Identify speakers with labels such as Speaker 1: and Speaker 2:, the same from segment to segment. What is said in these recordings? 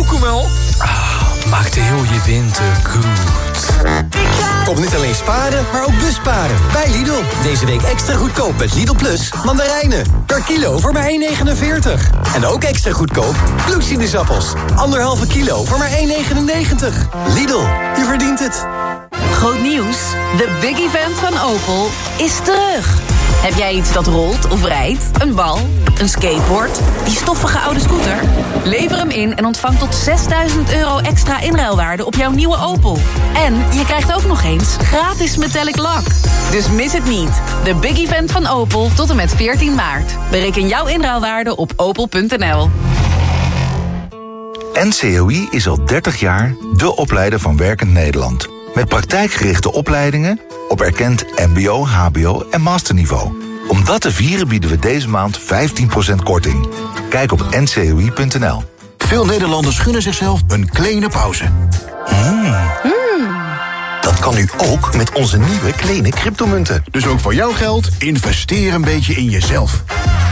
Speaker 1: Chocomel. Ah, maakt heel je winter goed.
Speaker 2: Kom niet alleen sparen, maar ook busparen. Bij Lidl. Deze week extra goedkoop met Lidl Plus mandarijnen. Per kilo voor maar 1,49. En ook extra goedkoop bloedsinusappels. Anderhalve kilo voor maar 1,99. Lidl, je verdient het.
Speaker 3: Groot nieuws. De big event van Opel is terug. Heb jij iets dat rolt of rijdt? Een bal? Een skateboard? Die stoffige oude scooter? Lever hem in en ontvang tot 6000 euro extra inruilwaarde op jouw nieuwe Opel. En je krijgt ook nog eens gratis metallic lak. Dus mis het niet. De big event van Opel tot en met 14 maart. Bereken jouw inruilwaarde op opel.nl.
Speaker 4: NCOI is al 30 jaar de opleider van Werkend Nederland. Met praktijkgerichte opleidingen op erkend mbo, hbo en masterniveau. Om dat te vieren bieden we deze maand 15% korting. Kijk op ncoi.nl.
Speaker 5: Veel Nederlanders gunnen zichzelf een kleine pauze.
Speaker 6: Dat kan nu ook met onze nieuwe kleine cryptomunten.
Speaker 5: Dus ook voor jouw geld, investeer een beetje in jezelf.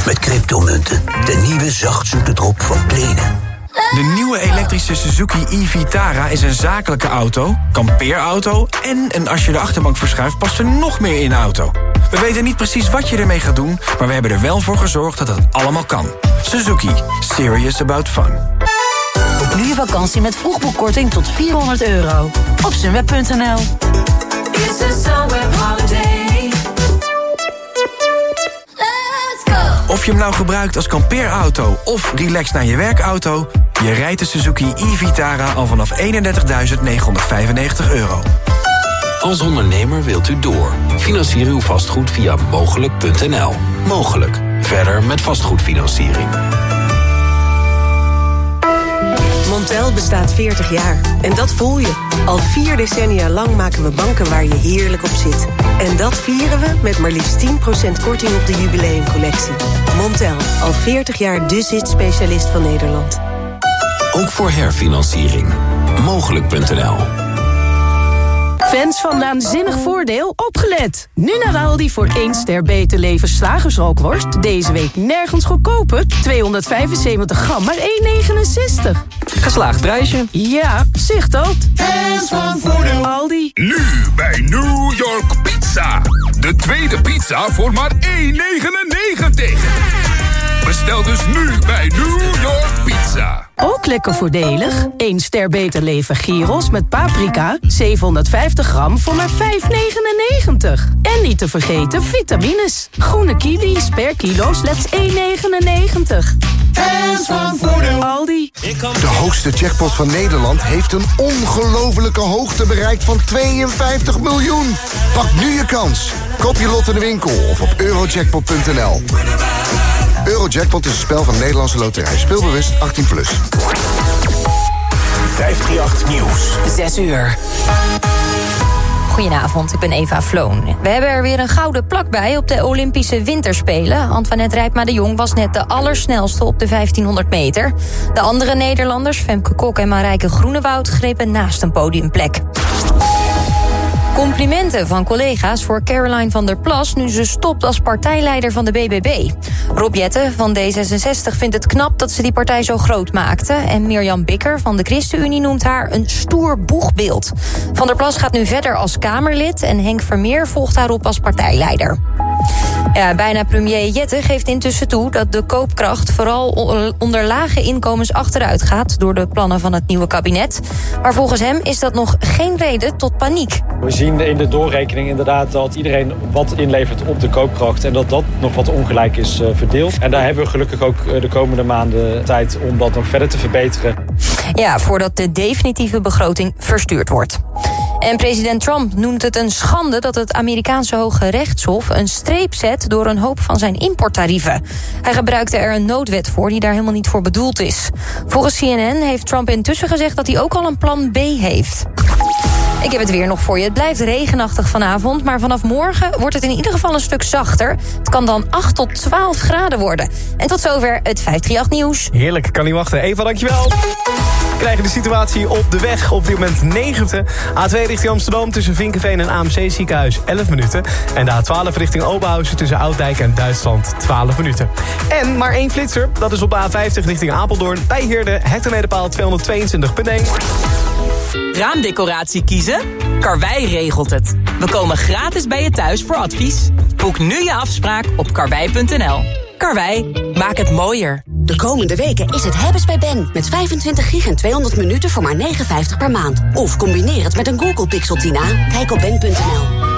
Speaker 6: Met cryptomunten, de nieuwe zachtzoete drop van Kleene.
Speaker 1: De nieuwe elektrische Suzuki e-Vitara is een zakelijke auto, kampeerauto... en een als je de achterbank verschuift past er nog meer in de auto. We weten niet precies wat je ermee gaat doen... maar we hebben er wel voor gezorgd dat het allemaal kan. Suzuki. Serious about fun.
Speaker 3: Boek nu je vakantie met vroegboekkorting tot 400 euro. Op sunweb.nl
Speaker 1: Of je hem nou gebruikt als kampeerauto of relax naar je werkauto... je rijdt de Suzuki e-Vitara al vanaf 31.995 euro.
Speaker 7: Als ondernemer wilt u door. Financier uw vastgoed via mogelijk.nl. Mogelijk. Verder met vastgoedfinanciering.
Speaker 8: Montel bestaat 40 jaar. En dat voel je. Al vier decennia lang maken we banken waar je heerlijk op zit. En dat vieren we met maar liefst 10% korting op de jubileumcollectie. Montel, al 40 jaar de zit-specialist van Nederland.
Speaker 7: Ook voor herfinanciering. Mogelijk.nl.
Speaker 9: Fans van Naanzinnig Voordeel, opgelet! Nu naar Aldi voor 1 ster beter leven slagersrookworst. Deze week nergens goedkoper. 275 gram, maar 1,69.
Speaker 1: Geslaagd prijsje.
Speaker 9: Ja, zicht dat.
Speaker 10: Fans van Voordeel.
Speaker 9: Aldi.
Speaker 10: Nu bij New York Pizza. De tweede pizza voor maar 1,99. Bestel dus nu bij New York Pizza.
Speaker 9: Ook lekker voordelig. 1 ster beter leven gyros met paprika. 750 gram voor maar 5,99. En niet te vergeten vitamines. Groene kiwis per kilo slechts 1,99.
Speaker 10: Fans van Voordeel.
Speaker 9: Aldi.
Speaker 5: De hoogste jackpot van Nederland heeft een ongelofelijke hoogte bereikt van 52 miljoen. Pak nu je kans. Koop je lot in de winkel of op eurojackpot.nl. Eurojackpot is een spel van Nederlandse Loterij. Speelbewust 18+. Plus.
Speaker 6: 538 Nieuws.
Speaker 3: 6 uur.
Speaker 11: Goedenavond, ik ben Eva Floon. We hebben er weer een gouden plak bij op de Olympische Winterspelen. Antoinette Rijpma de Jong was net de allersnelste op de 1500 meter. De andere Nederlanders, Femke Kok en Marijke Groenewoud... grepen naast een podiumplek. Complimenten van collega's voor Caroline van der Plas... nu ze stopt als partijleider van de BBB. Rob Jetten van D66 vindt het knap dat ze die partij zo groot maakte... en Mirjam Bikker van de ChristenUnie noemt haar een stoer boegbeeld. Van der Plas gaat nu verder als Kamerlid... en Henk Vermeer volgt haar op als partijleider. Ja, bijna premier Jette geeft intussen toe dat de koopkracht... vooral onder lage inkomens achteruit gaat... door de plannen van het nieuwe kabinet. Maar volgens hem is dat nog geen reden tot paniek.
Speaker 12: We zien in de doorrekening inderdaad dat iedereen wat inlevert op de koopkracht... en dat dat nog wat ongelijk is uh, verdeeld. En daar hebben we gelukkig ook uh, de komende maanden tijd om dat nog verder te verbeteren.
Speaker 11: Ja, voordat de definitieve begroting verstuurd wordt. En president Trump noemt het een schande dat het Amerikaanse Hoge Rechtshof een streep door een hoop van zijn importtarieven. Hij gebruikte er een noodwet voor die daar helemaal niet voor bedoeld is. Volgens CNN heeft Trump intussen gezegd dat hij ook al een plan B heeft. Ik heb het weer nog voor je. Het blijft regenachtig vanavond, maar vanaf morgen wordt het in ieder geval een stuk zachter. Het kan dan 8 tot 12 graden worden. En tot zover het 538 nieuws.
Speaker 1: Heerlijk, kan niet wachten. Eva, dankjewel.
Speaker 13: Krijgen de situatie op de weg op dit moment 90. A2 richting Amsterdam tussen Vinkenveen en AMC ziekenhuis 11 minuten. En de A12 richting Oberhausen tussen Ouddijk en Duitsland 12 minuten. En maar één flitser, dat is op de A50 richting Apeldoorn. Bij Heerde, hectometerpaal 222.1.
Speaker 14: Raamdecoratie kiezen? Karwei regelt het. We komen gratis bij je thuis voor advies. Boek nu je afspraak op karwei.nl. Karwei, maak het mooier.
Speaker 15: De komende weken is het hebben's bij Ben. Met 25 gig en 200 minuten voor maar 59 per maand. Of combineer het met een Google Pixel Tina. Kijk op ben.nl.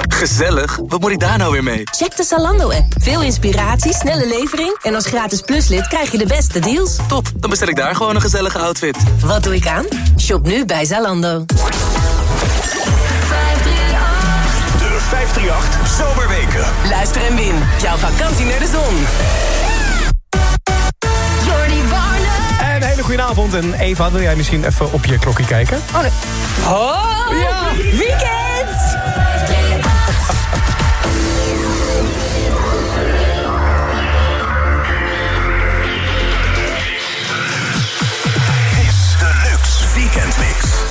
Speaker 16: Gezellig? Wat moet ik daar nou weer mee?
Speaker 17: Check de Zalando-app. Veel inspiratie, snelle levering... en als gratis pluslid krijg je de beste deals.
Speaker 16: Top, dan bestel ik daar gewoon een gezellige outfit.
Speaker 17: Wat doe ik aan? Shop nu bij Zalando.
Speaker 18: De 538 Zomerweken.
Speaker 14: Luister en win. Jouw vakantie naar de zon.
Speaker 13: En een hele goede avond. En Eva, wil jij misschien even op je klokje kijken?
Speaker 17: Oh, nee. Oh,
Speaker 13: Ja.
Speaker 17: weekend!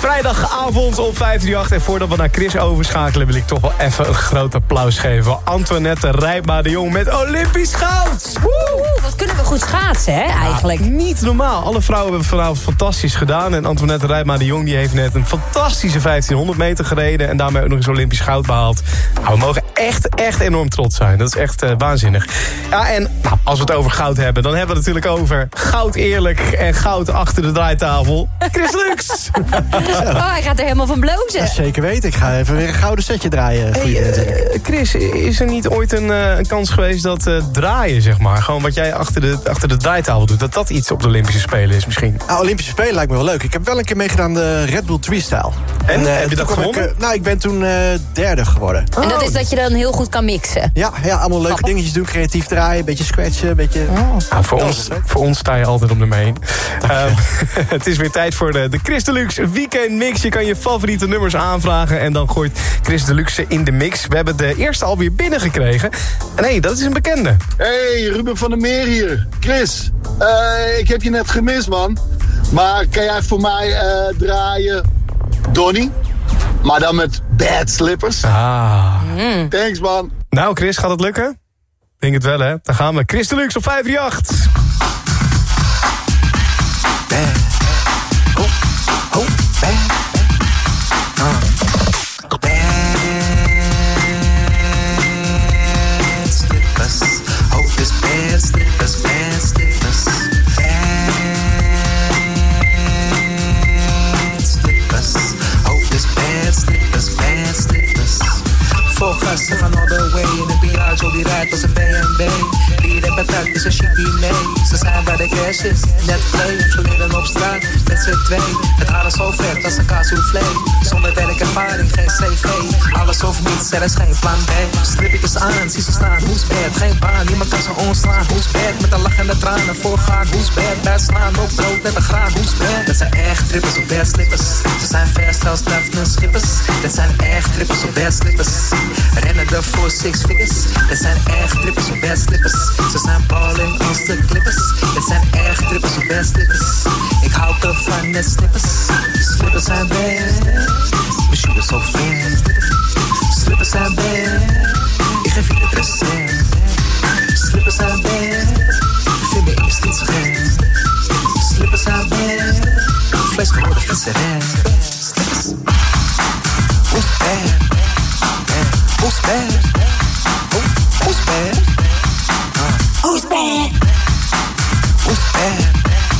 Speaker 13: Vrijdagavond op 538. En voordat we naar Chris overschakelen... wil ik toch wel even een groot applaus geven. Antoinette Rijpma de Jong met Olympisch goud.
Speaker 11: Oeh, wat kunnen we goed schaatsen, hè, eigenlijk.
Speaker 13: Niet normaal. Alle vrouwen hebben vanavond fantastisch gedaan. En Antoinette Rijpma de Jong die heeft net een fantastische 1500 meter gereden. En daarmee ook nog eens Olympisch goud behaald. Nou, we mogen echt, echt enorm trots zijn. Dat is echt eh, waanzinnig. Ja, en nou, als we het over goud hebben... dan hebben we het natuurlijk over goud eerlijk en goud achter de draaitafel. Chris Lux.
Speaker 11: Oh, hij gaat er helemaal van blozen.
Speaker 19: Zeker weten. Ik ga even weer een gouden setje draaien. natuurlijk.
Speaker 13: Eh, Chris, is er niet ooit een, eh, een kans geweest dat eh, draaien, zeg maar... gewoon wat jij achter de, achter de draaitafel doet... dat dat iets op de Olympische Spelen is misschien?
Speaker 19: Ah, Olympische Spelen lijkt me wel leuk. Ik heb wel een keer meegedaan de Red Bull Freestyle.
Speaker 13: En,
Speaker 19: eh,
Speaker 13: heb je
Speaker 19: toen
Speaker 13: dat
Speaker 19: ik,
Speaker 13: gewonnen?
Speaker 19: eh, nou, ik ben toen eh, derde geworden.
Speaker 11: En dat is dat je dan heel goed kan mixen.
Speaker 19: Ja, ja allemaal leuke dingetjes doen. Creatief draaien, een beetje scratchen, een beetje...
Speaker 13: Nou, voor, ons, voor ons sta je altijd om de heen. Ehm, het is weer tijd voor de, de Chris Deluxe Weekend Mix. Je kan je favoriete nummers aanvragen en dan gooit Chris Deluxe ze in de mix. We hebben de eerste alweer binnengekregen. En hé, dat is een bekende.
Speaker 20: Hey, Ruben van der Meer hier. Chris, eh, ik heb je net gemist, man. Maar kan jij voor mij eh, draaien Donny? Maar dan met bad slippers.
Speaker 13: Ah.
Speaker 20: Thanks, man.
Speaker 13: Nou Chris, gaat het lukken? Denk het wel, hè? Dan gaan we. Chris Deluxe op 538.
Speaker 21: Piaggio die rijdt als een BMW. Bier en patat Ze zijn bij de cash is, net play. Verleden op straat, met z'n twee. Het is zo vet als een kaassoufflé. Zonder werkervaring, geen cv. Alles of niets, er is geen plan B. Strip ik eens aan, zie ze staan, hoes bad. Geen baan, niemand kan ze onslaan, hoes bad. Met een lach en de tranen voorgaan, hoes bad. Bijslaan op brood met een graan, hoes bad. Dat zijn echt trippers op bad slippers. Ze zijn fast als treffende schippers. Dit zijn echt trippers op bad slippers. Rennen er voor six figures. Dit zijn echt trippers op bad slippers. Ze zijn balling als de clippers. Dit zijn echt trippers bad slippers. Ik hou ervan net slippers. Slippers zijn bad. We shooten zo ver. Slippers zijn bad. Ik geef je het recept. Slippers zijn. Ik vind me de street zo gek. Slippers zijn bad. Vlees geworden visserij. Slippers. Who's bad? Who's bad? Who, who's bad? Who's bad? Who's bad? Man,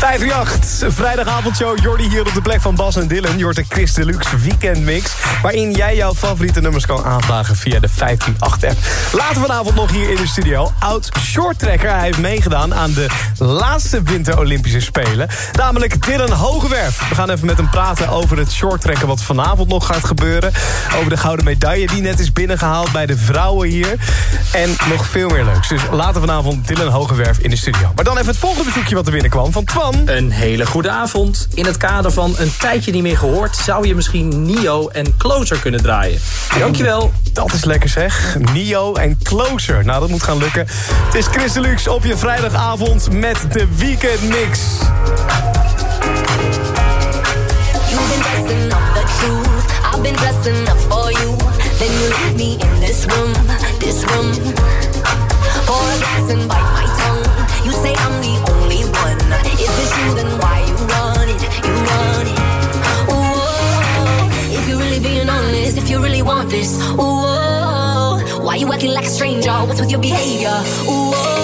Speaker 13: 538, vrijdagavondshow. Jordi hier op de plek van Bas en Dylan. Je hoort de Chris Deluxe Weekend Mix. Waarin jij jouw favoriete nummers kan aanvragen via de 158-app. Later vanavond nog hier in de studio. Oud shorttrekker. Hij heeft meegedaan aan de laatste Winter Olympische Spelen. Namelijk Dylan Hogewerf. We gaan even met hem praten over het shorttrekken wat vanavond nog gaat gebeuren. Over de gouden medaille die net is binnengehaald bij de vrouwen hier. En nog veel meer leuks. Dus later vanavond Dylan Hogewerf in de studio. Maar dan even het volgende bezoekje wat er binnenkwam van
Speaker 22: Een hele goede avond. In het kader van een tijdje niet meer gehoord... zou je misschien Nio en Closer kunnen draaien. Dankjewel.
Speaker 13: Dat is lekker zeg. Nio en Closer. Nou, dat moet gaan lukken. Het is Chris Deluxe op je vrijdagavond met de Weekend Mix.
Speaker 23: You've been dressing up the truth. I've been dressing up for you. Then you leave me in this room, this room. Pour a glass and bite my tongue. You say I'm the then why you run it? You if you're really being honest, if you really want this, why you acting like a stranger? What's with your behavior? Ooh,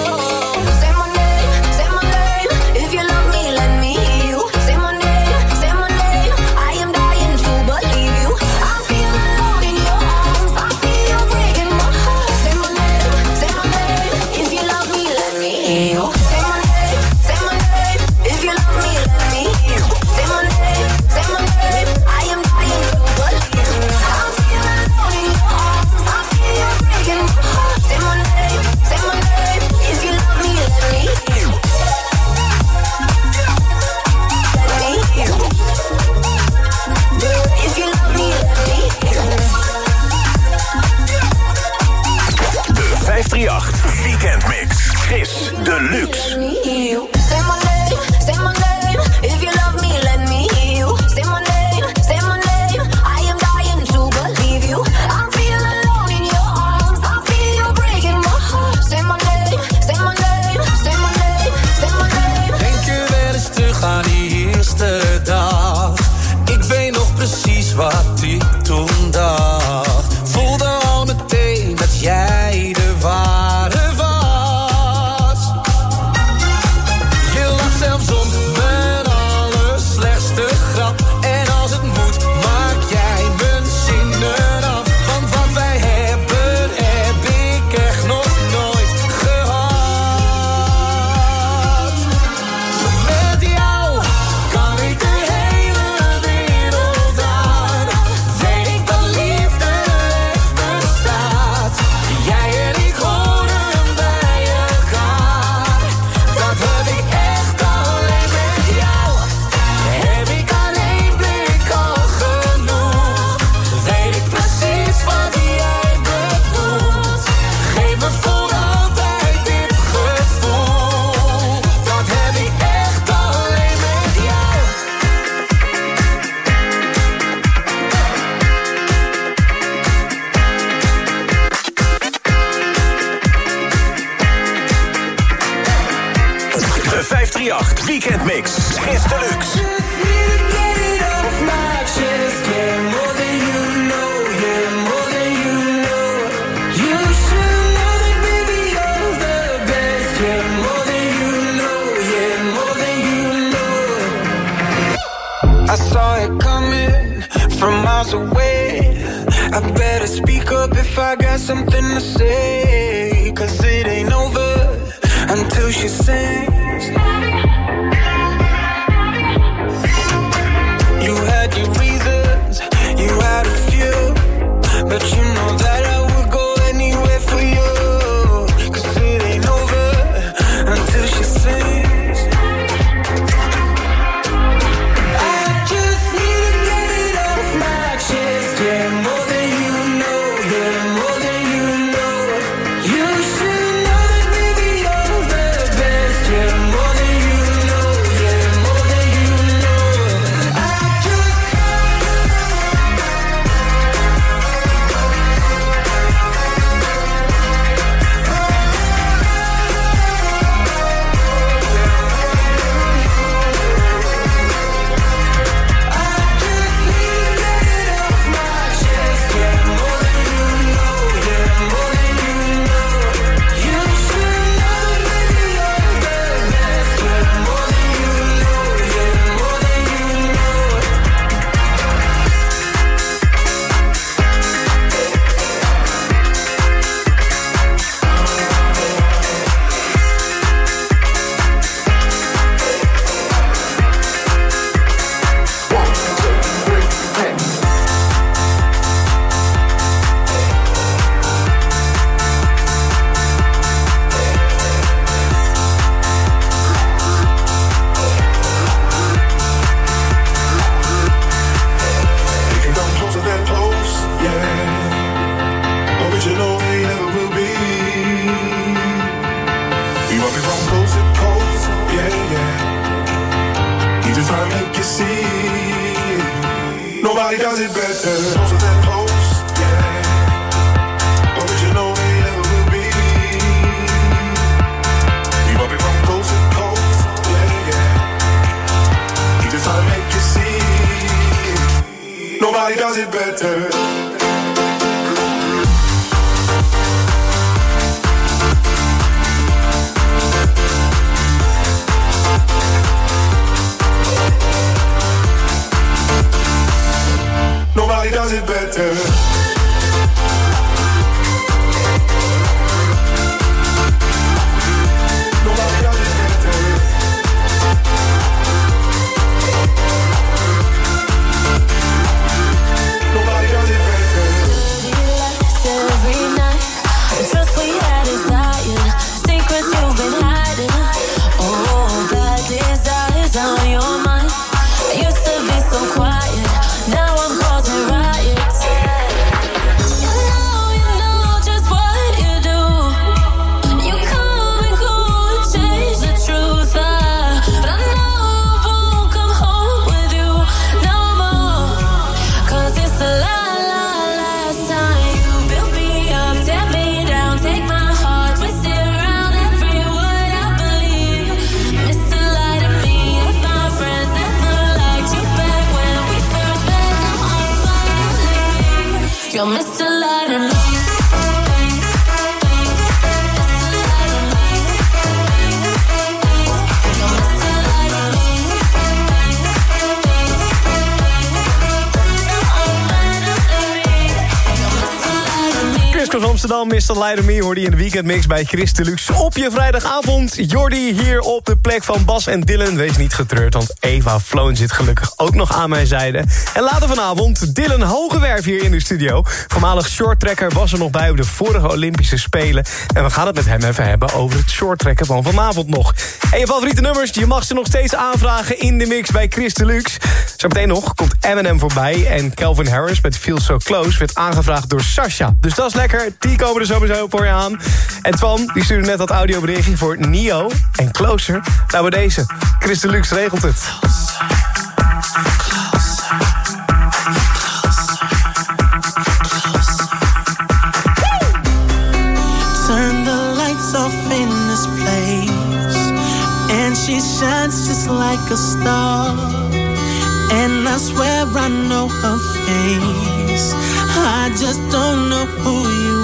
Speaker 13: Amsterdam, Mr. Of Me... in de weekendmix bij Chris Deluxe op je vrijdagavond. Jordi hier op de plek van Bas en Dylan. Wees niet getreurd, want Eva Floon zit gelukkig ook nog aan mijn zijde. En later vanavond Dylan Hogewerf hier in de studio. Voormalig shorttrekker was er nog bij op de vorige Olympische Spelen. En we gaan het met hem even hebben over het shorttrekken van vanavond nog. En je favoriete nummers, je mag ze nog steeds aanvragen in de mix bij Chris Deluxe. Zometeen nog komt Eminem voorbij en Calvin Harris met Feel So Close... werd aangevraagd door Sasha. Dus dat is lekker, komen er sowieso voor je aan. En Twan, die stuurde net dat audioberichtje voor Nio en Closer. Nou, bij deze, Chris Deluxe regelt het.
Speaker 21: She shines just like
Speaker 24: a star. And I swear I know her face. I just don't know who you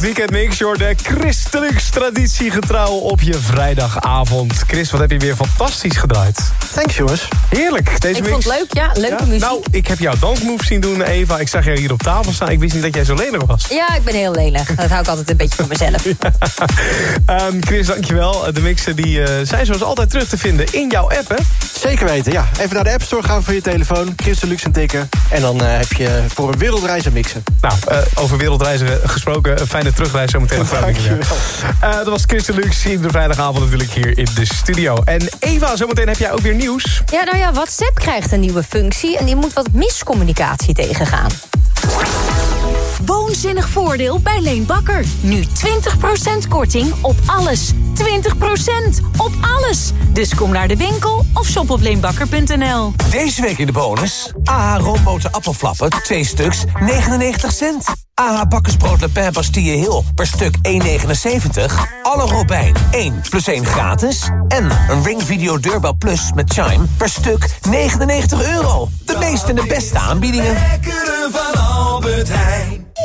Speaker 13: 58 Weekend Mix, joh, de Christelux traditiegetrouw op je vrijdagavond. Chris, wat heb je weer fantastisch gedraaid.
Speaker 19: Thanks, jongens.
Speaker 13: Heerlijk, deze
Speaker 11: Ik
Speaker 13: mix.
Speaker 11: vond het leuk, ja. Leuke muziek.
Speaker 13: Nou, ik heb jouw dansmove zien doen, Eva. Ik zag jou hier op tafel staan. Ik wist niet dat jij zo lenig was.
Speaker 11: Ja, ik ben heel lenig. Dat hou ik altijd een beetje voor mezelf.
Speaker 13: Ehm, Chris, dankjewel. De mixen die, eh, zijn zoals altijd terug te vinden in jouw app, hè?
Speaker 19: Zeker weten, ja. Even naar de App Store gaan voor je telefoon. Chris Deluxe tikken. En dan eh, heb je voor een wereldreis een mixen.
Speaker 13: Nou, eh, over wereldreizen gesproken. Een fijne terugreis zometeen.
Speaker 19: Dankjewel.
Speaker 13: Eh dat was Chris Deluxe. Iedere vrijdagavond natuurlijk hier in de studio. En Eva, zometeen heb jij ook weer nieuws.
Speaker 11: Ja, nou ja, WhatsApp krijgt een nieuwe functie... en die moet wat miscommunicatie tegengaan.
Speaker 3: Woonzinnig voordeel bij Leen Bakker. Nu 20% korting op alles. 20% op alles. Dus kom naar de winkel of shop op leenbakker.nl.
Speaker 18: Deze week in de bonus. AH roomboten appelflappen, 2 stuks, 99 cent. AH bakkersbrood Le Pen Bastille Hill per stuk 1,79. Alle Robijn 1 plus 1 gratis. En een Ring Video Deurbel Plus met Chime per stuk 99 euro. De meeste en de beste aanbiedingen.
Speaker 25: van Albert Heijn.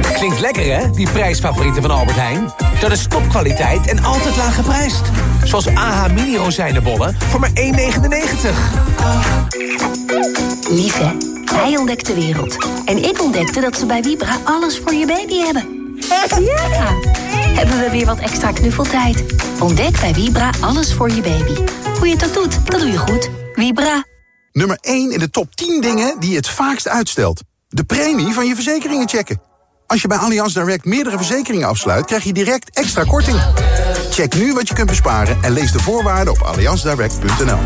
Speaker 18: Klinkt lekker hè, die prijsfavorieten van Albert Heijn? Dat is topkwaliteit en altijd laag geprijsd. Zoals AH mini rozijnenbollen voor maar 1,99.
Speaker 26: Lieve, hij ontdekt de wereld. En ik ontdekte dat ze bij Vibra alles voor je baby hebben. Ja! Hebben we weer wat extra knuffeltijd. Ontdek bij Vibra alles voor je baby. Hoe je het ook doet, dat doe je goed. Vibra.
Speaker 5: Nummer 1 in de top 10 dingen die je het vaakst uitstelt. De premie van je verzekeringen checken. Als je bij Allianz Direct meerdere verzekeringen afsluit... krijg je direct extra korting. Check nu wat je kunt besparen en lees de voorwaarden op allianzdirect.nl.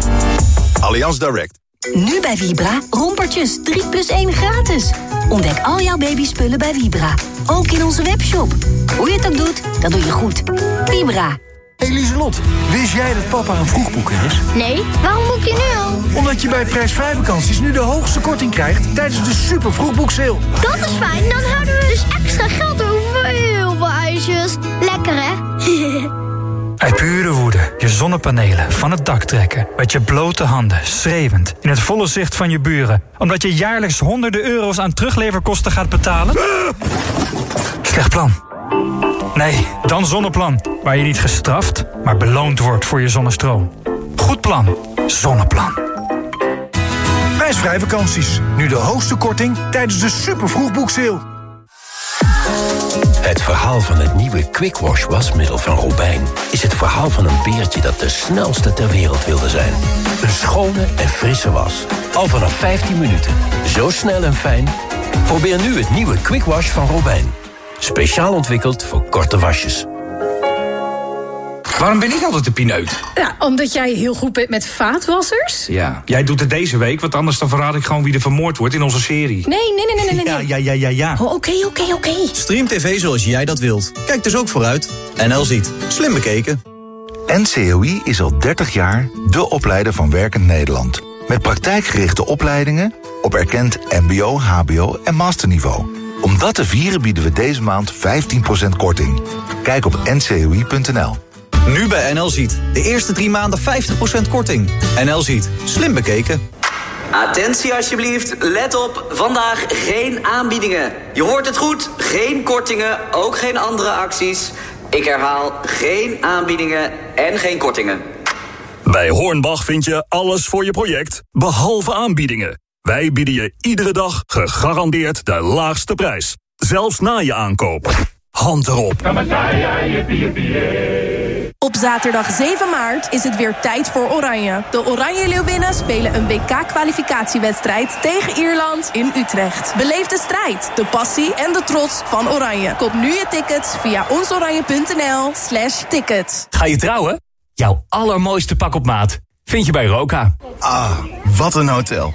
Speaker 5: Allianz Direct.
Speaker 26: Nu bij Vibra, rompertjes 3 plus 1 gratis. Ontdek al jouw babyspullen bij Vibra. Ook in onze webshop. Hoe je het ook doet, dat doe je goed. Vibra.
Speaker 27: Hey Lieselot, wist jij dat papa een vroegboeker is?
Speaker 28: Nee, waarom boek je nu al?
Speaker 27: Omdat je bij prijsvrij vakanties nu de hoogste korting krijgt tijdens de super vroegboekseil.
Speaker 28: Dat is fijn, dan houden we dus extra geld over heel veel ijsjes. Lekker hè?
Speaker 29: Uit pure woede je zonnepanelen van het dak trekken. Met je blote handen, schreeuwend, in het volle zicht van je buren. Omdat je jaarlijks honderden euro's aan terugleverkosten gaat betalen? Slecht plan. Nee, dan Zonneplan. Waar je niet gestraft, maar beloond wordt voor je zonnestroom. Goed plan. Zonneplan.
Speaker 27: Prijsvrij vakanties. Nu de hoogste korting tijdens de super vroegboekseil.
Speaker 30: Het verhaal van het nieuwe Quick Wash wasmiddel van Robijn... is het verhaal van een beertje dat de snelste ter wereld wilde zijn. Een schone en frisse was. Al vanaf 15 minuten. Zo snel en fijn. Probeer nu het nieuwe Quick Wash van Robijn. Speciaal ontwikkeld voor korte wasjes.
Speaker 31: Waarom ben ik altijd de pineut?
Speaker 32: Ja, omdat jij heel goed bent met vaatwassers?
Speaker 31: Ja. Jij doet het deze week, want anders dan verraad ik gewoon wie er vermoord wordt in onze serie.
Speaker 32: Nee, nee, nee, nee, nee.
Speaker 31: Ja,
Speaker 32: nee.
Speaker 31: ja, ja, ja, ja.
Speaker 32: Oh, Oké, oké, oké.
Speaker 33: Stream TV zoals jij dat wilt. Kijk dus ook vooruit. NL ziet. Slim bekeken.
Speaker 34: NCOI is al 30 jaar de opleider van Werkend Nederland. Met praktijkgerichte opleidingen op erkend mbo, hbo en masterniveau. Om dat te vieren bieden we deze maand 15% korting. Kijk op ncoi.nl.
Speaker 33: Nu bij NL ziet. De eerste drie maanden 50% korting. NL ziet. Slim bekeken.
Speaker 35: Attentie alsjeblieft, let op, vandaag geen aanbiedingen. Je hoort het goed, geen kortingen, ook geen andere acties. Ik herhaal, geen aanbiedingen en geen kortingen.
Speaker 36: Bij Hornbach vind je alles voor je project, behalve aanbiedingen. Wij bieden je iedere dag gegarandeerd de laagste prijs. Zelfs na je aankoop. Hand erop.
Speaker 37: Op zaterdag 7 maart is het weer tijd voor Oranje. De Oranje Leeuwinnen spelen een WK-kwalificatiewedstrijd tegen Ierland in Utrecht. Beleef de strijd, de passie en de trots van Oranje. Koop nu je tickets via onsoranje.nl slash tickets.
Speaker 38: Ga je trouwen? Jouw allermooiste pak op maat vind je bij Roka.
Speaker 5: Ah, wat een hotel.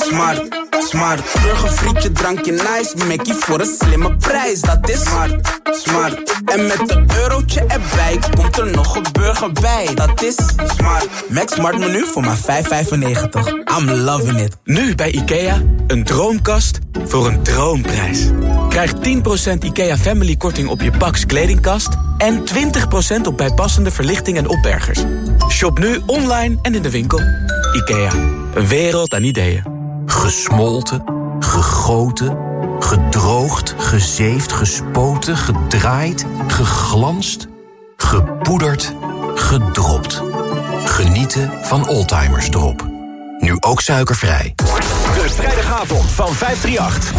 Speaker 39: Smart, smart. Burgerfrietje, drankje nice. Mackie voor een slimme prijs. Dat is smart, smart. En met een eurotje erbij komt er nog een burger bij. Dat is smart. Max Smart menu voor maar 5,95. I'm loving it.
Speaker 40: Nu bij IKEA, een droomkast voor een droomprijs. Krijg 10% IKEA Family korting op je Pax kledingkast... en 20% op bijpassende verlichting en opbergers. Shop nu online en in de winkel. IKEA, een wereld aan ideeën.
Speaker 41: Gesmolten, gegoten, gedroogd, gezeefd, gespoten, gedraaid, geglanst, gepoederd, gedropt. Genieten van Oldtimers Drop. Nu ook suikervrij.
Speaker 13: De vrijdagavond van 538.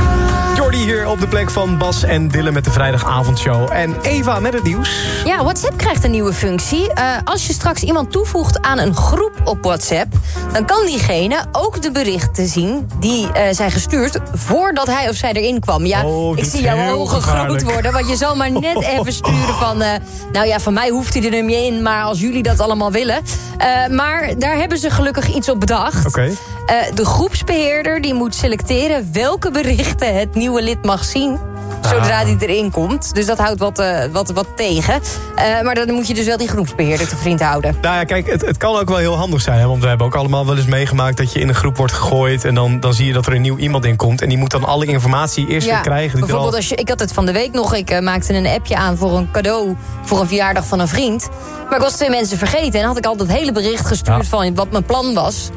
Speaker 13: Jordi hier op de plek van Bas en Dylan met de vrijdagavondshow. En Eva met het nieuws.
Speaker 11: Ja, WhatsApp krijgt een nieuwe functie. Eh, als je straks iemand toevoegt aan een groep op WhatsApp... dan kan diegene ook de berichten zien die eh, zijn gestuurd... voordat hij of zij erin kwam. Ja,
Speaker 13: Oh,
Speaker 11: ik zie jouw ogen groot worden... want je zal maar net even sturen van... eh, nou ja, van mij hoeft hij er niet in... maar als jullie dat allemaal willen. Eh, maar daar hebben ze gelukkig iets op bedacht.
Speaker 13: Oké.
Speaker 11: Eh, de groepsbeheerder die moet selecteren welke berichten het nieuwe lid mag zien. Zodra
Speaker 13: Ah.
Speaker 11: die erin komt. Dus dat houdt wat, eh, wat, wat tegen. Eh, maar dan moet je dus wel die groepsbeheerder te vriend houden.
Speaker 13: Nou ja, kijk, het, het kan ook wel heel handig zijn. Hè? Want we hebben ook allemaal wel eens meegemaakt dat je in een groep wordt gegooid... en dan, dan zie je dat er een nieuw iemand in komt... en die moet dan alle informatie eerst weer krijgen. die
Speaker 11: bijvoorbeeld
Speaker 13: al-
Speaker 11: als je, ik had het van de week nog. Ik eh, maakte een appje aan voor een cadeau voor een verjaardag van een vriend. Maar ik was twee mensen vergeten. En had ik al dat hele bericht gestuurd van wat mijn plan was.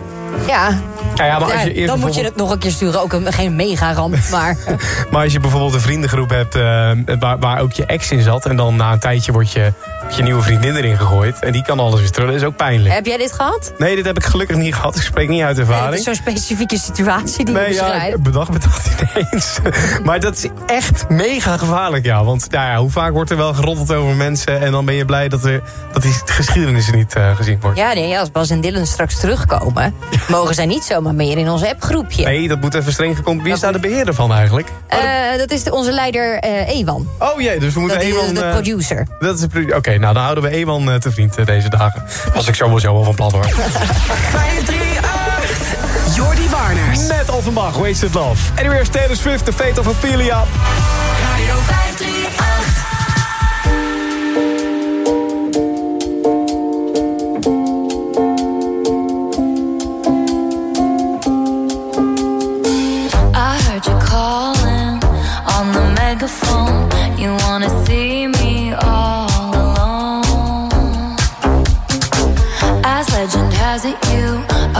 Speaker 11: Ja,
Speaker 13: Ja, ja, maar als je eerst
Speaker 11: dan moet je het nog een keer sturen. Ook een, geen mega ramp, maar...
Speaker 13: Maar als je bijvoorbeeld een vriendengroep hebt eh, waar, waar ook je ex in zat... en dan na een tijdje wordt je, wordt je nieuwe vriendin erin gegooid... en die kan alles weer terug, dat is ook pijnlijk.
Speaker 11: Heb jij dit gehad?
Speaker 13: Nee, dit heb ik gelukkig niet gehad. Ik spreek niet uit
Speaker 11: Nee,
Speaker 13: ervaring.
Speaker 11: het is zo'n specifieke situatie die je
Speaker 13: Nee, ja,
Speaker 11: beschrijft.
Speaker 13: ik bedacht me dat ineens. maar dat is echt mega gevaarlijk, ja. Want nou ja, hoe vaak wordt er wel geroddeld over mensen... en dan ben je blij dat, er, dat die geschiedenis niet eh, gezien wordt.
Speaker 11: Ja, nee, als Bas en Dylan straks terugkomen... mogen zij niet zomaar meer in ons appgroepje.
Speaker 13: Nee, dat moet even streng gekomen. Wie is daar de beheerder van eigenlijk?
Speaker 11: Eh, dat is de, onze leider eh, Ewan.
Speaker 13: Oh jee, dus we moeten
Speaker 11: Dat is
Speaker 13: Ewan...
Speaker 11: de
Speaker 13: eh,
Speaker 11: producer.
Speaker 13: Dat is de produ- Oké, nou dan houden we Ewan eh, te vriend eh, deze dagen. Was ik sowieso wel van plan hoor.
Speaker 25: 538. Jordi Warners.
Speaker 13: Net Offenbach, Wasted Love. En weer is Taylor Swift, The Fate of Ophelia.
Speaker 25: Radio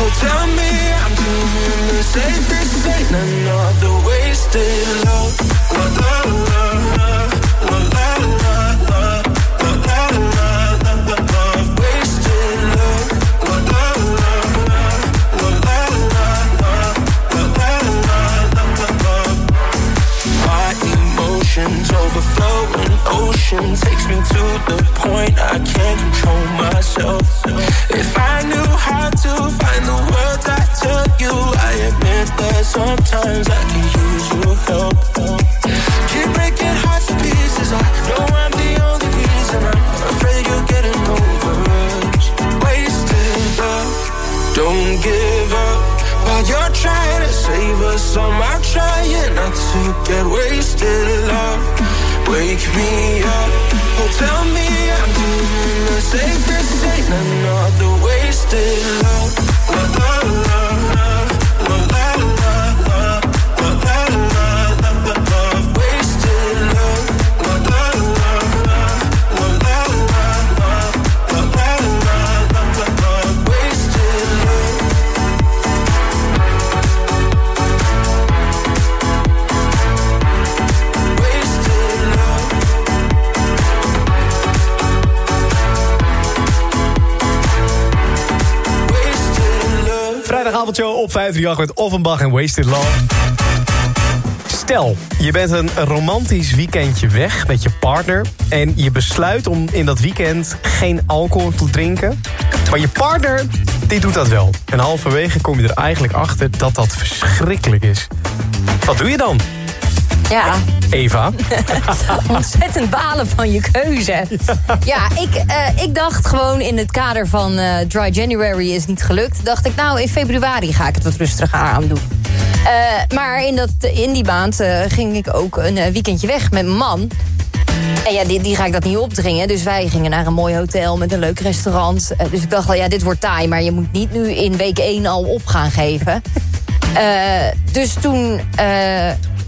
Speaker 42: Oh, tell me I'm doing the same thing. Another wasted love. La la la la. La la la la. La la la Wasted love. La la la la. La la la la. La la la My
Speaker 13: emotions. Take 538 met Offenbach en Wasted Love. Stel, je bent een romantisch weekendje weg met je partner... en je besluit om in dat weekend geen alcohol te drinken. Maar je partner, die doet dat wel. En halverwege kom je er eigenlijk achter dat dat verschrikkelijk is. Wat doe je dan?
Speaker 11: Ja,
Speaker 13: Eva?
Speaker 11: ontzettend balen van je keuze. Ja, ik, eh, ik dacht gewoon in het kader van eh, Dry January is niet gelukt. Dacht ik, nou in februari ga ik het wat rustiger aan doen. Eh, maar in, dat, in die maand ging ik ook een weekendje weg met mijn man. En ja, die, die ga ik dat niet opdringen. Dus wij gingen naar een mooi hotel met een leuk restaurant. Dus ik dacht wel, ja, dit wordt taai. Maar je moet niet nu in week 1 al op gaan geven. Dus toen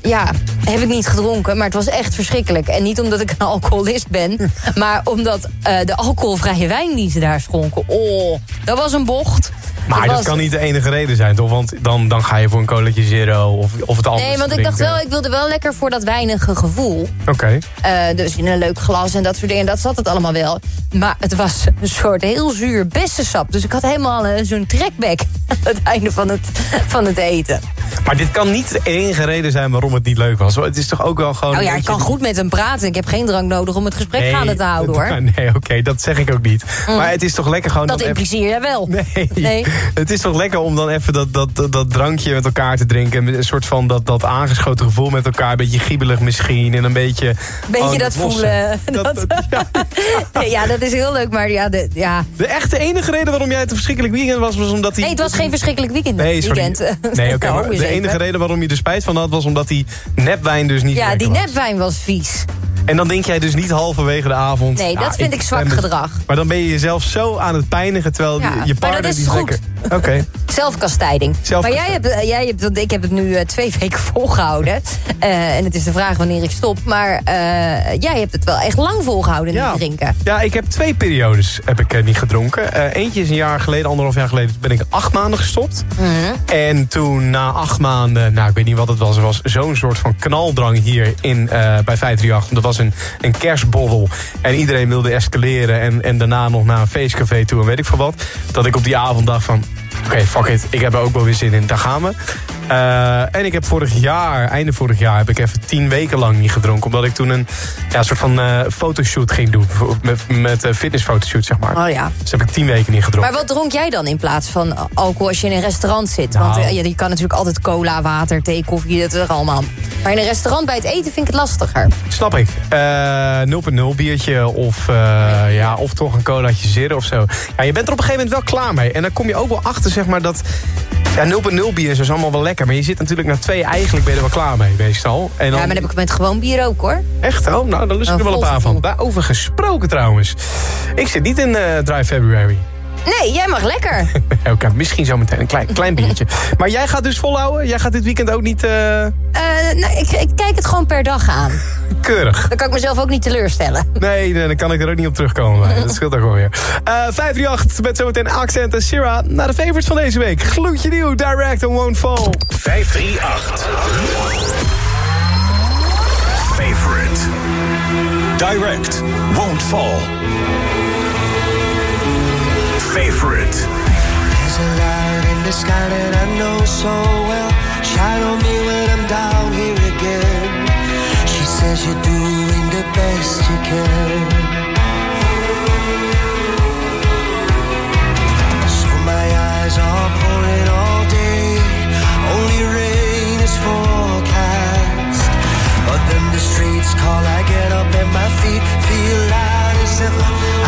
Speaker 11: ja, heb ik niet gedronken. Maar het was echt verschrikkelijk. En niet omdat ik een alcoholist ben. maar omdat eh, de alcoholvrije wijn die ze daar schonken. Oh, dat was een bocht.
Speaker 13: Maar dat kan niet de enige reden zijn, toch? Want dan, dan ga je voor een colaatje zero of, of het anders
Speaker 11: Nee, want ik dacht wel, ik wilde wel lekker voor dat weinige gevoel.
Speaker 13: Oké.
Speaker 11: Eh, dus in een leuk glas en dat soort dingen. Dat zat het allemaal wel. Maar het was een soort heel zuur bessensap. Dus ik had helemaal eh, zo'n trekback aan het einde van het, van het eten.
Speaker 13: Maar dit kan niet de enige reden zijn waarom het niet leuk was. Het is toch ook wel gewoon...
Speaker 11: Nou ja, ik kan goed met hem praten. Ik heb geen drank nodig om het gesprek gaande te houden, hoor.
Speaker 13: Nee, oké, dat zeg ik ook niet.
Speaker 11: Mm.
Speaker 13: Maar het is toch lekker gewoon...
Speaker 11: Dat impliceer jij wel.
Speaker 13: Nee.
Speaker 11: Nee.
Speaker 13: Het is toch lekker om dan even dat, dat, dat, dat drankje met elkaar te drinken. Een soort van dat, dat aangeschoten gevoel met elkaar. Een beetje giebelig misschien. En een beetje...
Speaker 11: Beetje
Speaker 13: oh,
Speaker 11: dat voelen. Dat, ja. dat is heel leuk, maar ja... De, ja.
Speaker 13: De echte enige reden waarom jij het een verschrikkelijk weekend was... was omdat hij...
Speaker 11: Nee, het was geen verschrikkelijk weekend.
Speaker 13: Nee, sorry.
Speaker 11: weekend.
Speaker 13: Nee, oké. De enige reden waarom je er spijt van had... was omdat die nepwijn dus niet
Speaker 11: Ja, die nepwijn was vies.
Speaker 13: En dan denk jij dus niet halverwege de avond...
Speaker 11: Nee, dat
Speaker 13: "Nou,
Speaker 11: vind ik zwak
Speaker 13: ben het-"
Speaker 11: gedrag.
Speaker 13: Maar dan ben je jezelf zo aan het pijnigen... terwijl
Speaker 11: Ja,
Speaker 13: je
Speaker 11: maar dat
Speaker 13: partner
Speaker 11: is
Speaker 13: die
Speaker 11: goed.
Speaker 13: Oké.
Speaker 11: Zelfkastijding.
Speaker 13: Zelfkastijding.
Speaker 11: Maar jij hebt, eh, jij hebt, want ik heb het nu eh, twee weken volgehouden. Eh, en het is de vraag wanneer ik stop. Maar jij hebt het wel echt lang volgehouden, niet drinken.
Speaker 13: Ja, ik heb twee periodes heb ik, niet gedronken. Eentje is een jaar geleden, anderhalf jaar geleden... ben ik acht maanden gestopt.
Speaker 11: Mhm.
Speaker 13: En toen na acht maanden, nou ik weet niet wat het was... er was zo'n soort van knaldrang hier in, bij 538. Dat was een, een. En iedereen wilde escaleren. En, en daarna nog naar een feestcafé toe en weet ik veel wat. Dat ik op die avond dacht van... Oké, fuck it. Ik heb er ook wel weer zin in. Daar gaan we. Eh, en ik heb vorig jaar, einde vorig jaar, heb ik even tien weken lang niet gedronken. Omdat ik toen een ja, soort van eh, fotoshoot ging doen. Met, met eh, fitnessfotoshoot, zeg maar.
Speaker 11: Oh ja.
Speaker 13: Dus heb ik tien weken niet gedronken.
Speaker 11: Maar wat dronk jij dan in plaats van alcohol als je in een restaurant zit? Want
Speaker 13: Nou.
Speaker 11: ja, je kan natuurlijk altijd cola, water, thee, koffie, dat is er allemaal. Maar in een restaurant bij het eten vind ik het lastiger.
Speaker 13: Snap ik. Eh 0.0 biertje of, ja, of toch een colaatje zeren of zo. Ja, je bent er op een gegeven moment wel klaar mee. En dan kom je ook wel achter, zeg maar, dat... Ja, 0.0 bier is dus allemaal wel lekker. Maar je zit natuurlijk na twee, eigenlijk ben je er wel klaar mee, meestal. En
Speaker 11: Ja,
Speaker 13: dan...
Speaker 11: maar dan heb ik het met gewoon bier ook, hoor.
Speaker 13: Echt? Oh, nou, dan lust ik
Speaker 11: Oh,
Speaker 13: er wel een paar van. Daarover gesproken trouwens. Ik zit niet in eh Dry February.
Speaker 11: Nee, jij mag lekker.
Speaker 13: Oké, misschien zo meteen een klein, klein biertje. maar jij gaat dus volhouden? Jij gaat dit weekend ook niet eh,
Speaker 11: Eh, nou, ik, ik kijk het gewoon per dag aan.
Speaker 13: keurig?
Speaker 11: Dan kan ik mezelf ook niet teleurstellen.
Speaker 13: Nee, nee, dan kan ik er ook niet op terugkomen. Bij. Dat scheelt ook wel weer. Eh 538 met zometeen Accent en Syrah. Naar de favorites van deze week. Gloedje nieuw, Direct and Won't Fall.
Speaker 36: 538. Favorite. Direct. Won't fall. Favorite.
Speaker 25: There's a light in the sky that I know so well. Me when I'm down here again. She says you're doing the best you can. So my eyes are pouring all day. Only rain is forecast. But then the streets call, I get up and my feet feel light as ever.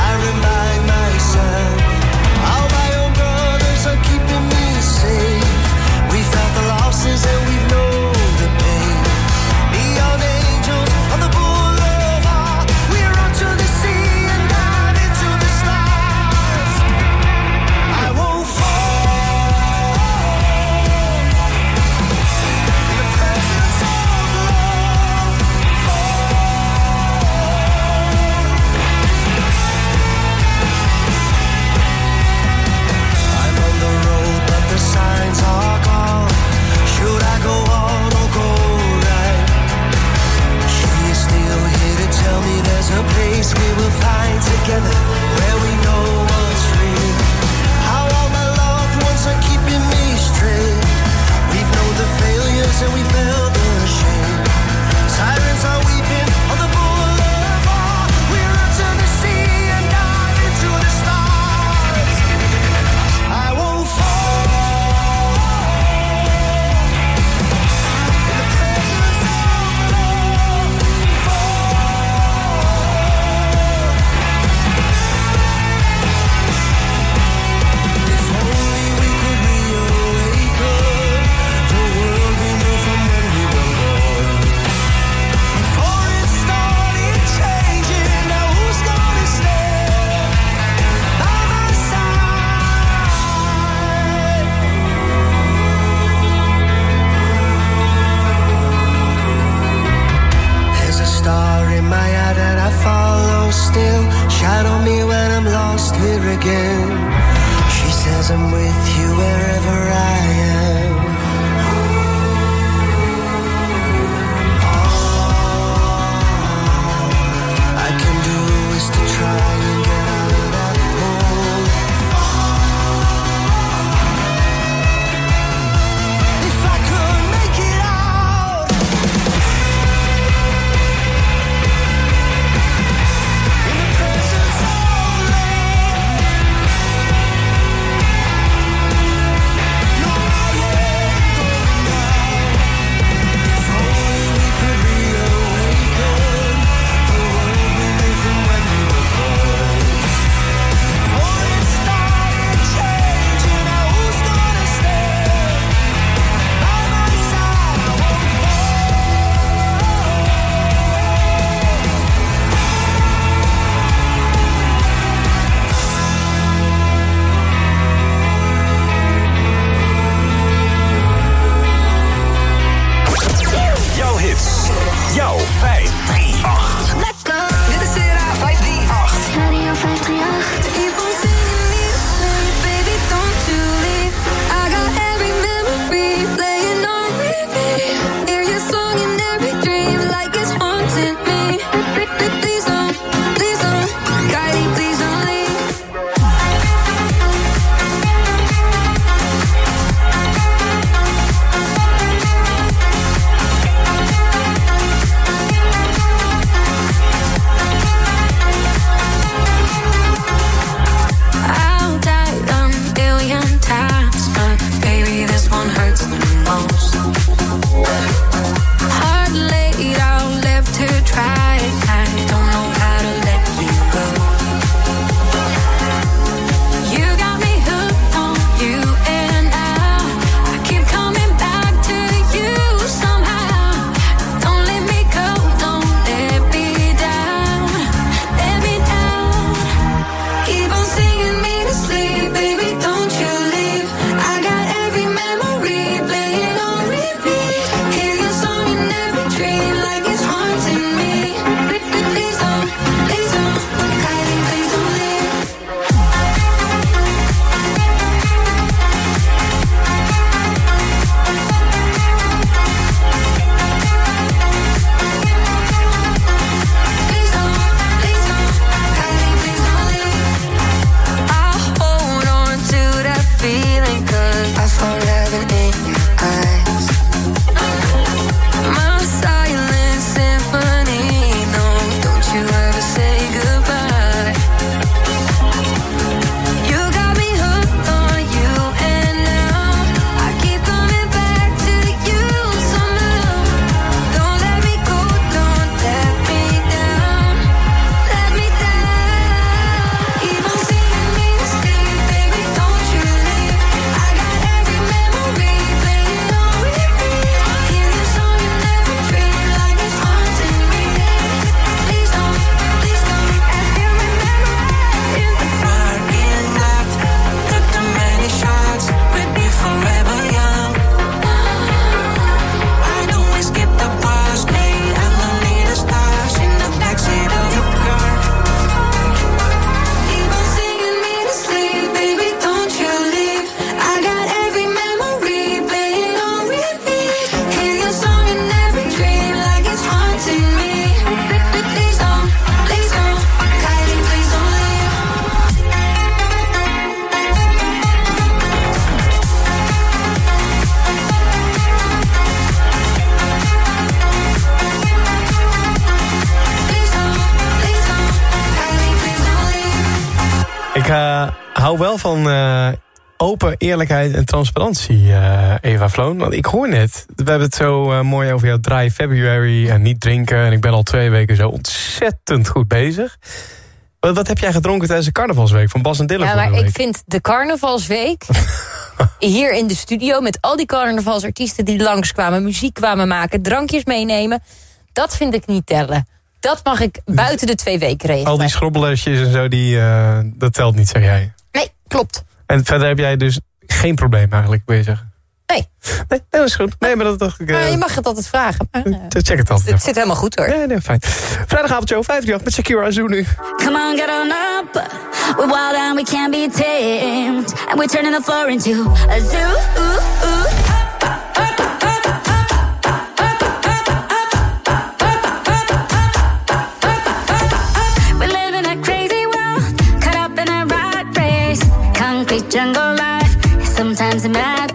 Speaker 25: Ik eh,
Speaker 13: hou wel van eh, open eerlijkheid en transparantie, eh, Eva Vloon. Want ik hoor net, we hebben het zo mooi over jouw dry February en niet drinken. En ik ben al twee weken zo ontzettend goed bezig. Wat, wat heb jij gedronken tijdens de carnavalsweek van Bas en Dylan?
Speaker 11: Ja, maar ik vind de carnavalsweek hier in de studio... met al die carnavalsartiesten die langskwamen, muziek kwamen maken... drankjes meenemen, dat vind ik niet tellen. Dat mag ik buiten de twee weken regelen.
Speaker 13: Al die schrobbelusjes en zo, die, eh, dat telt niet, zeg jij?
Speaker 11: Nee, klopt.
Speaker 13: En verder heb jij dus geen probleem eigenlijk, wil je zeggen?
Speaker 11: Nee.
Speaker 13: Nee, dat is goed. Nee, maar dat dacht ik...
Speaker 11: Uh, je mag het altijd vragen. Maar,
Speaker 13: check het altijd.
Speaker 11: Het zit helemaal goed hoor.
Speaker 13: Nee, nee, fijn. Vrijdagavond show uur, met Secure Azu nu.
Speaker 43: Come on, get on up. We're wild and we can't be tamed. And we're turning the floor into a zoo. Ooh, ooh. jungle life. Sometimes it matters.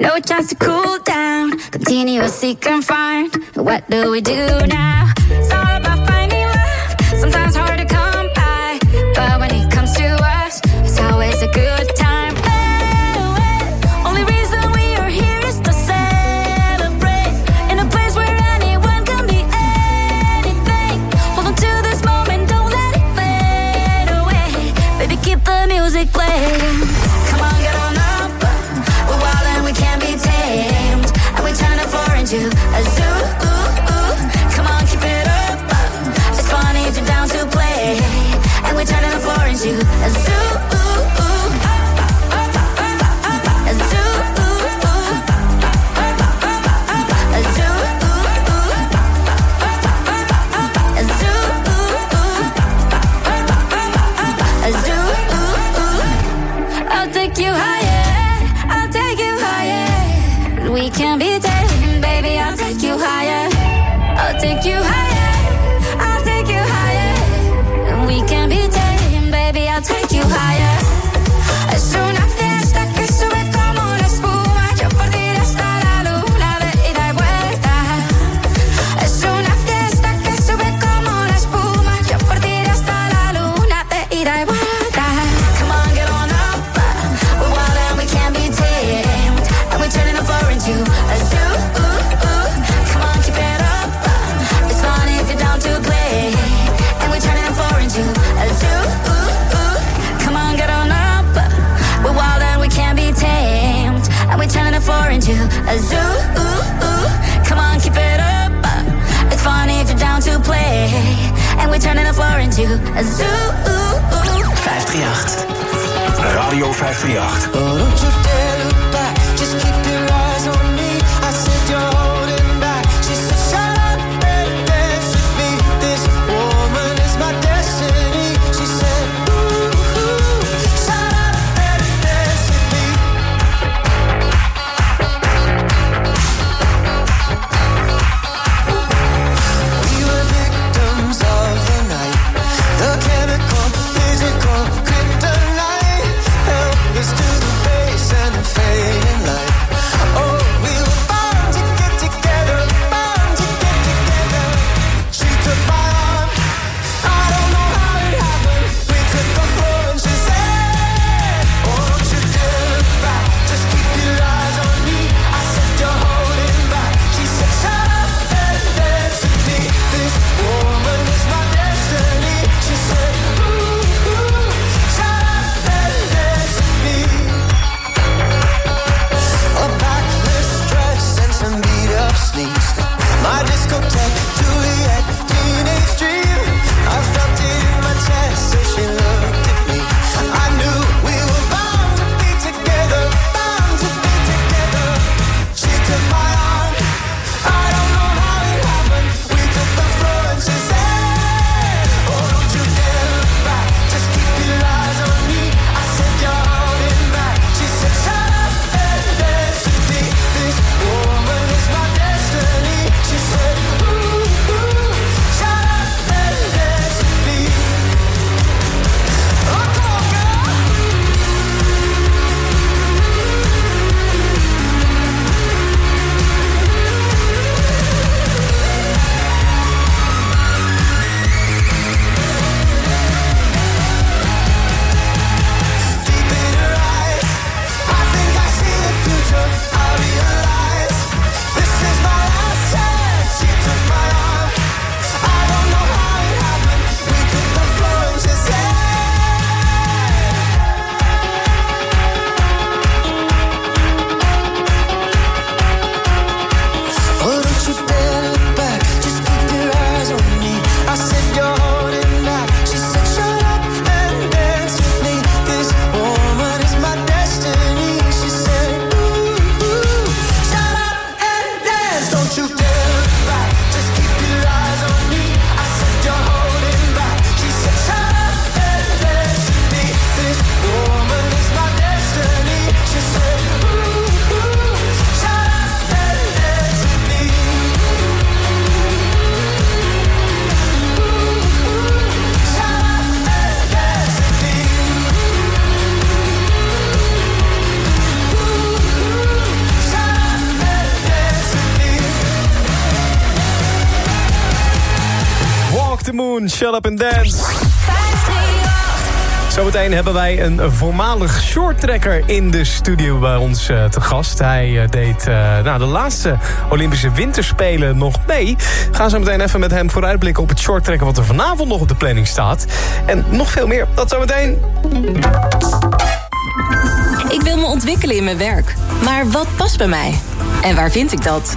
Speaker 43: no chance to cool down. Continuously confined. What do we do now? Sorry gonna into a
Speaker 44: 538. Radio 538.
Speaker 25: Oh, And Dance.
Speaker 13: Zometeen hebben wij een voormalig shorttrekker in de studio bij ons uh, te gast. Hij uh, deed uh, nou, de laatste Olympische Winterspelen nog mee. Gaan zo meteen even met hem vooruitblikken op het shorttrekken... wat er vanavond nog op de planning staat. En nog veel meer, dat zometeen.
Speaker 3: Ik wil me ontwikkelen in mijn werk. Maar wat past bij mij? En waar vind ik dat?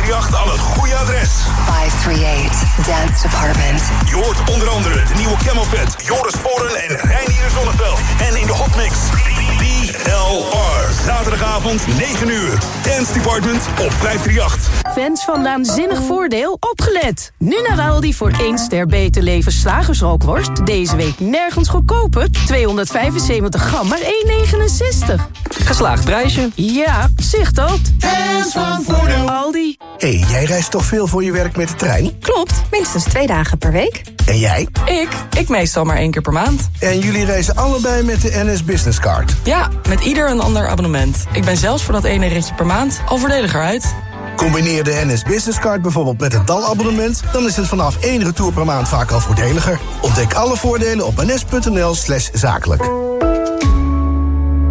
Speaker 36: 538 aan het goede adres.
Speaker 45: 538 Dance Department.
Speaker 36: Je hoort onder andere de nieuwe Camel Fat, Joris Voren en Reinier Zonneveld. En in de hotmix DLR. Zaterdagavond 9 uur. Dance Department op 538.
Speaker 9: Fans van Naanzinnig Voordeel, opgelet. Nu naar Aldi voor 1 ster beter leven slagersrookworst. Deze week nergens goedkoper. 275 gram, maar 1,69.
Speaker 46: Geslaagd prijsje.
Speaker 9: Ja, zicht dat.
Speaker 46: Fans van Voordeel.
Speaker 9: Aldi.
Speaker 47: Hé, hey, jij reist toch veel voor je werk met de trein?
Speaker 9: Klopt, minstens twee dagen per week.
Speaker 47: En jij?
Speaker 9: Ik? Ik meestal maar één keer per maand.
Speaker 47: En jullie reizen allebei met de NS Business Card?
Speaker 9: Ja, met ieder een ander abonnement. Ik ben zelfs voor dat ene ritje per maand al voordeliger uit.
Speaker 47: Combineer de NS Business Card bijvoorbeeld met een DAL-abonnement... dan is het vanaf één retour per maand vaak al voordeliger. Ontdek alle voordelen op ns.nl zakelijk.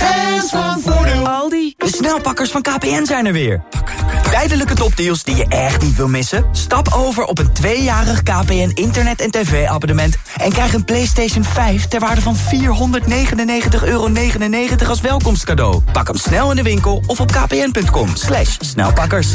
Speaker 46: En van voordeel.
Speaker 9: Aldi.
Speaker 48: De snelpakkers van KPN zijn er weer. Tijdelijke topdeals die je echt niet wil missen? Stap over op een tweejarig KPN internet- en tv-abonnement... en krijg een PlayStation 5 ter waarde van 499,99 euro als welkomstcadeau. Pak hem snel in de winkel of op kpn.com. Slash snelpakkers.